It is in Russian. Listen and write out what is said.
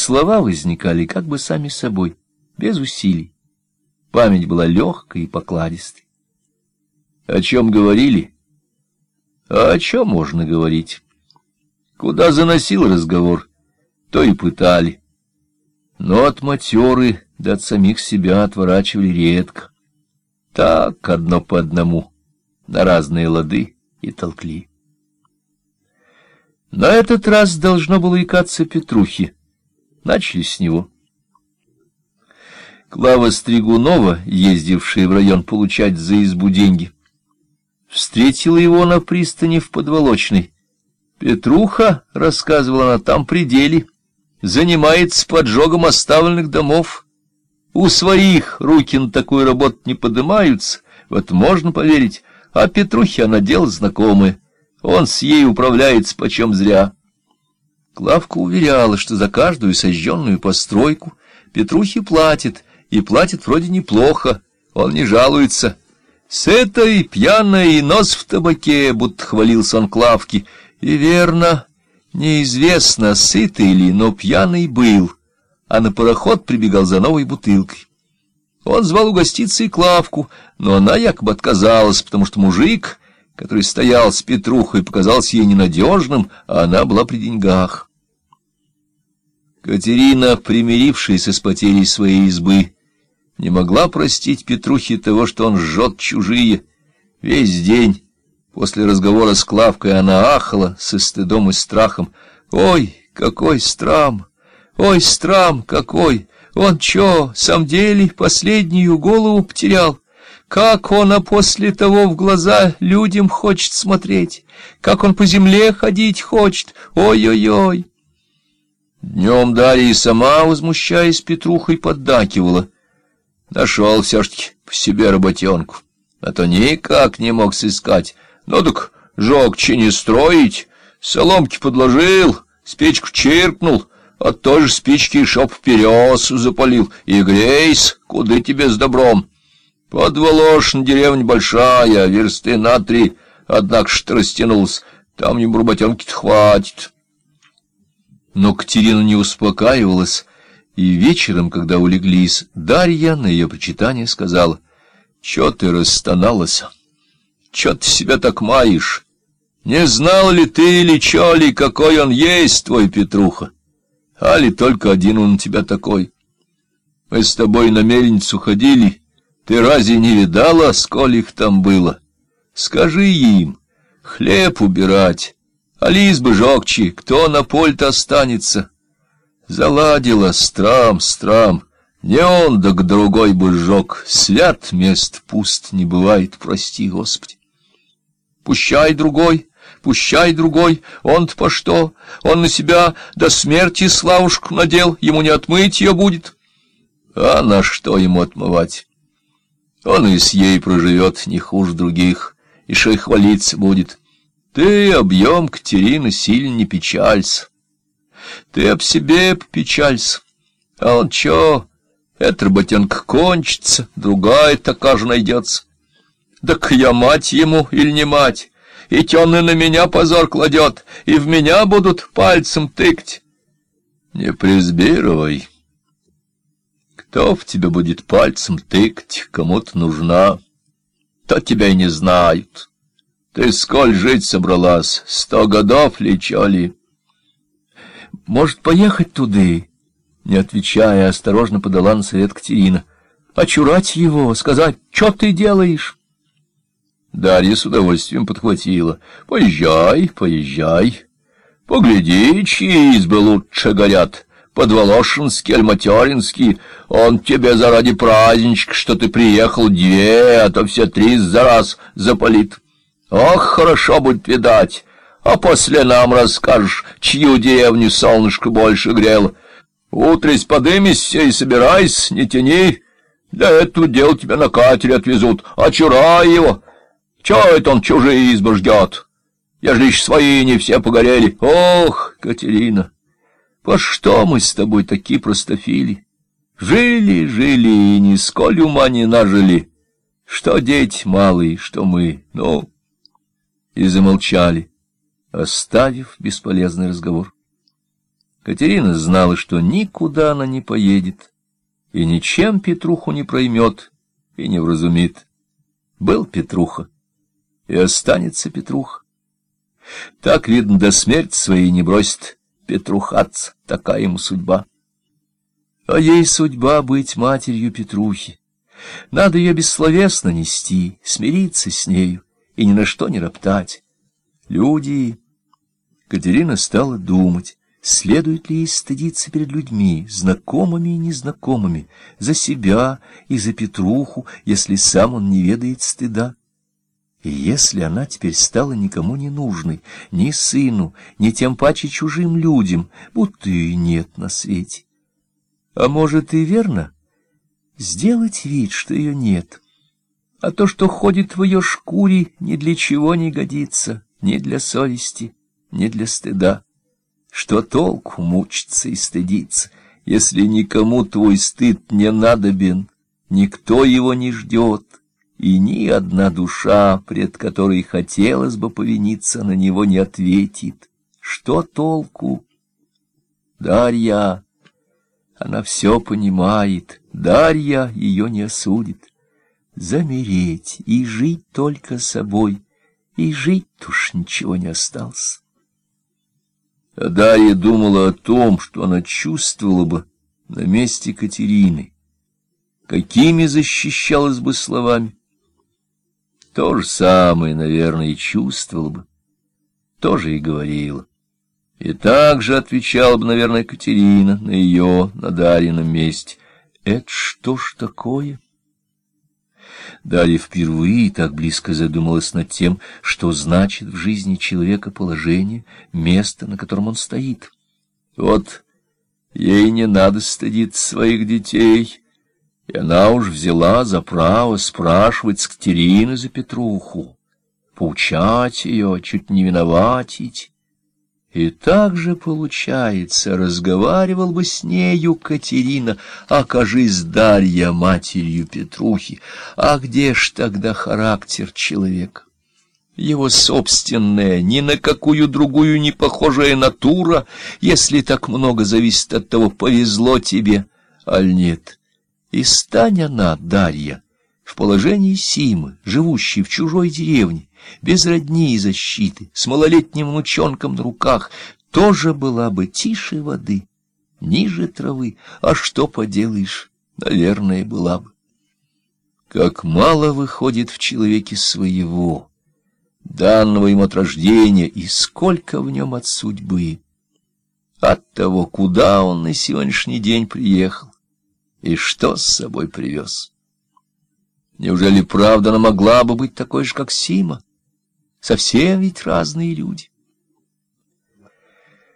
слова возникали как бы сами собой, без усилий. Память была легкой и покладистой. О чем говорили? А о чем можно говорить? Куда заносил разговор, то и пытали. Но от матеры да от самих себя отворачивали редко. Так, одно по одному, на разные лады и толкли. На этот раз должно было икаться Петрухи. Начали с него. Клава Стригунова, ездившая в район получать за избу деньги, встретила его на пристани в Подволочной. Петруха, — рассказывала она, — там пределе, занимается поджогом оставленных домов. У своих руки на такую работу не поднимаются, вот можно поверить, а Петрухе она дело знакомое. Он с ей управляется почем зря. Клавка уверяла, что за каждую сожженную постройку Петрухе платит, и платит вроде неплохо, он не жалуется. С этой пьяной нос в табаке, будто хвалился он Клавке, и верно, неизвестно, сытый ли, но пьяный был, а на пароход прибегал за новой бутылкой. Он звал угоститься и Клавку, но она якобы отказалась, потому что мужик, который стоял с Петрухой, показался ей ненадежным, а она была при деньгах. Катерина, примирившаяся с потерей своей избы, не могла простить Петрухе того, что он жжет чужие. Весь день после разговора с Клавкой она ахала со стыдом и страхом. «Ой, какой страм! Ой, страм какой! Он чё, сам деле последнюю голову потерял? Как он, а после того в глаза людям хочет смотреть? Как он по земле ходить хочет? Ой-ой-ой!» Днем Дарья сама, возмущаясь Петрухой, поддакивала — Нашел все-таки по себе работенку, а то никак не мог сыскать. Ну так жогче не строить, соломки подложил, спичку чиркнул, а тоже спички шоп вперед запалил. И грейс, куда тебе с добром? Под Волошин деревня большая, версты на три, однако что растянулась, там ему работенки-то хватит. Но Катерина не успокаивалась, и вечером, когда улеглись, Дарья на ее причитание сказала, — Чё ты расстоналась? Чё ты себя так маешь? Не знал ли ты или чё ли, какой он есть, твой Петруха? А ли только один он у тебя такой? Мы с тобой на мельницу ходили, ты разве не видала, сколь их там было? Скажи им, хлеб убирать, а лиз бы жогче, кто на поле-то останется?» Заладила страм, страм, не он, да к другой бы сжег, свят мест пуст не бывает, прости, Господи. Пущай другой, пущай другой, он-то по что? Он на себя до смерти славушку надел, ему не отмыть ее будет. А на что ему отмывать? Он и с ей проживет не хуже других, и шей хвалиться будет. Ты, объем, Катерина, сильно не печалься. Ты об себе попечалься. А он чё? Эта работенка кончится, другая такая же найдется. Так я мать ему или не мать? И он на меня позор кладет, и в меня будут пальцем тыкать. Не призбировай. Кто в тебя будет пальцем тыкать, кому-то нужна? То тебя и не знают. Ты сколь жить собралась, сто годов ли, чё? Может, поехать туда? Не отвечая, осторожно подала на совет Катерина. Очурать его, сказать, что ты делаешь? Дарья с удовольствием подхватила. Поезжай, поезжай. Погляди, чьи избы лучше горят. Подволошинский, Альматеринский. Он тебе заради праздничка, что ты приехал, две, а то все три за раз запалит. Ох, хорошо будет видать а после нам расскажешь, чью деревню солнышко больше грело. Утрись подымешься и собирайся, не тяни. Для этого дел тебя на катере отвезут. Очурай его. Чего это он чужие избы ждет? Ежели еще свои не все погорели. Ох, Катерина, по что мы с тобой такие простофили? Жили, жили и нисколь ума не нажили. Что дети малые, что мы, ну... И замолчали оставив бесполезный разговор. Катерина знала, что никуда она не поедет, и ничем Петруху не проймет и не вразумит. Был Петруха, и останется Петруха. Так, видно, до смерти своей не бросит Петрухаться, такая ему судьба. А ей судьба быть матерью Петрухи. Надо ее бессловесно нести, смириться с нею и ни на что не роптать. Люди... Катерина стала думать, следует ли ей стыдиться перед людьми, знакомыми и незнакомыми, за себя и за Петруху, если сам он не ведает стыда. И если она теперь стала никому не нужной, ни сыну, ни тем паче чужим людям, будто и нет на свете. А может и верно, сделать вид, что ее нет, а то, что ходит в ее шкуре, ни для чего не годится, ни для совести, ни для стыда. Что толку мучиться и стыдиться, если никому твой стыд не надобен, никто его не ждет, и ни одна душа, пред которой хотелось бы повиниться, на него не ответит. Что толку? Дарья, она все понимает, Дарья ее не осудит. Замереть и жить только собой, и жить уж ничего не осталось. А Дарья думала о том, что она чувствовала бы на месте Катерины, какими защищалась бы словами, то же самое, наверное, и чувствовала бы, тоже и говорила. И так же отвечала бы, наверное, Катерина на ее, на Дарьином месте. Это что ж такое? Дарья впервые так близко задумалась над тем, что значит в жизни человека положение, место, на котором он стоит. Вот ей не надо стыдиться своих детей, и она уж взяла за право спрашивать с Катерины за Петруху, поучать ее, чуть не виноватить. И так же, получается, разговаривал бы с нею Катерина, окажись Дарья матерью Петрухи. А где ж тогда характер человека? Его собственная, ни на какую другую не похожая натура, если так много зависит от того, повезло тебе, аль нет. И стань она, Дарья, в положении Симы, живущей в чужой деревне, без родни и защиты, с малолетним внучонком на руках, тоже была бы тише воды, ниже травы, а что поделаешь, наверное, была бы. Как мало выходит в человеке своего, данного им от рождения, и сколько в нем от судьбы, от того, куда он на сегодняшний день приехал и что с собой привез. Неужели правда она могла бы быть такой же, как Сима? Совсем ведь разные люди.